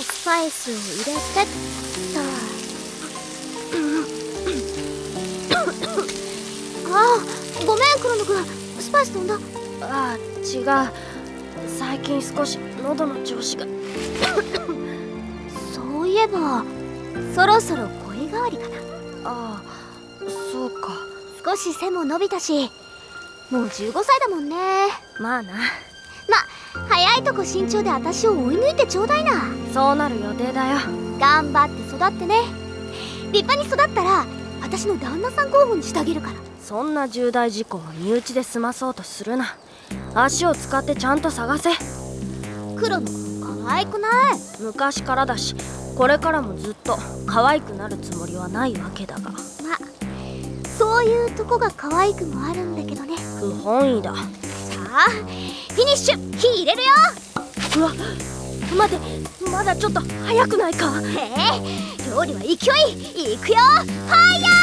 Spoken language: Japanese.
スパイスを入れて。っとああごめん黒野くん。スパイス飛んだ。ああ違う。最近少し喉の調子が。そういえばそろそろ声変わりかな。ああそうか。少し背も伸びたしもう15歳だもんね。まあな。ま早いとこ身長で私を追い抜いてちょうだいなそうなる予定だよ。頑張って育ってね。立派に育ったら私の旦那さん候補にしてあげるから。そんな重大事項を身内で済まそうとするな。足を使ってちゃんと探せ。黒の子可愛くない？昔からだしこれからもずっと可愛くなるつもりはないわけだが。まそういうとこが可愛くもあるんだけどね。不本意だ。さあフィニッシュ火入れるよ。うわ待てまだちょっと早くないか？へえ料理は勢いいくよ。ファイヤー！